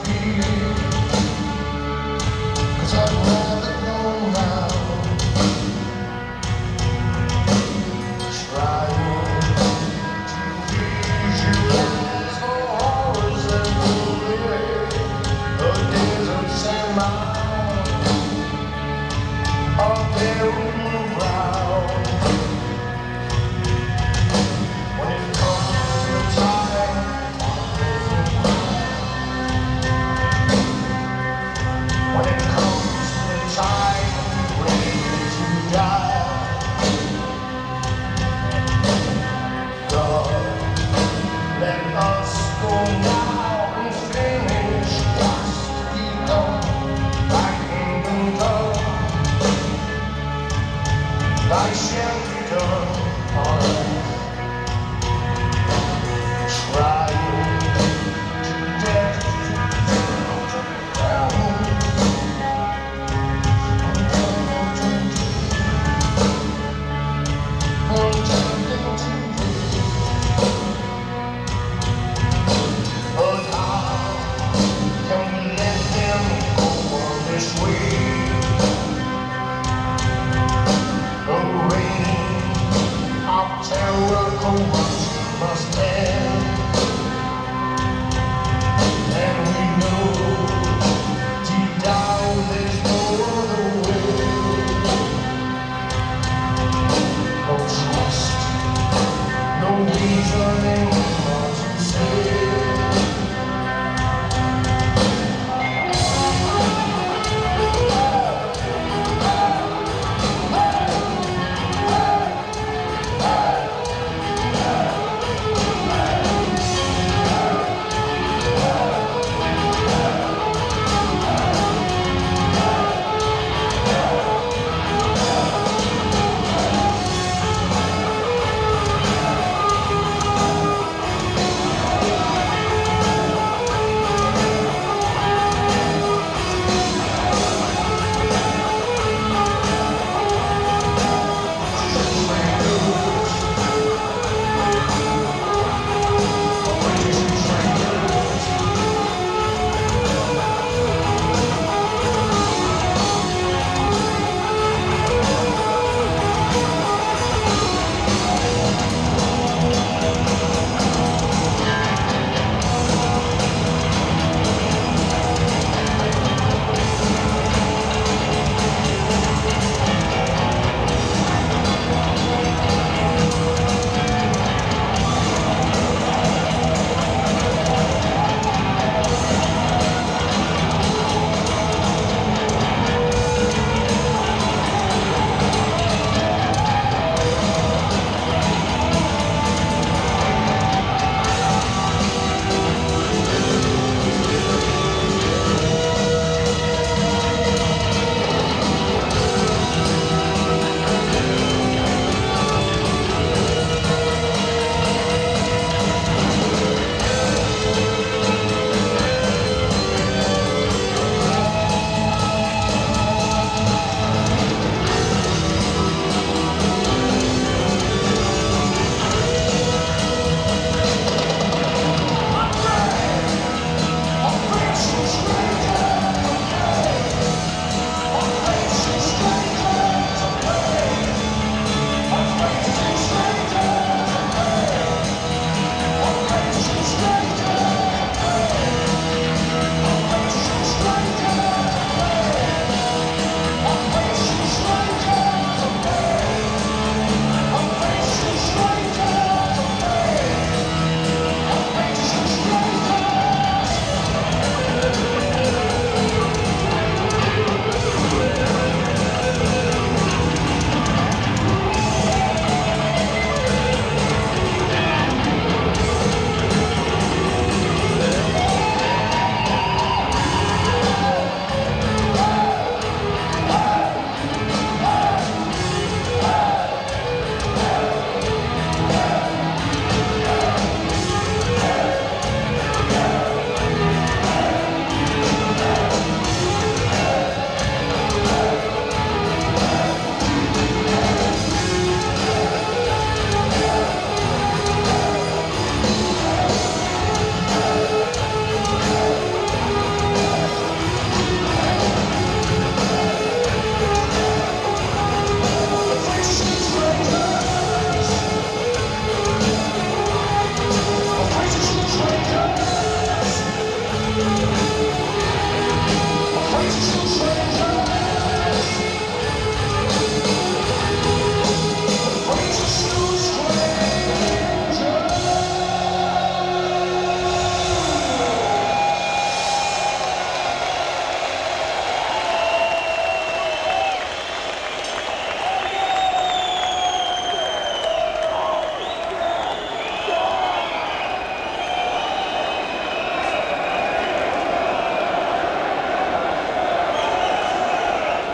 not Thy shall be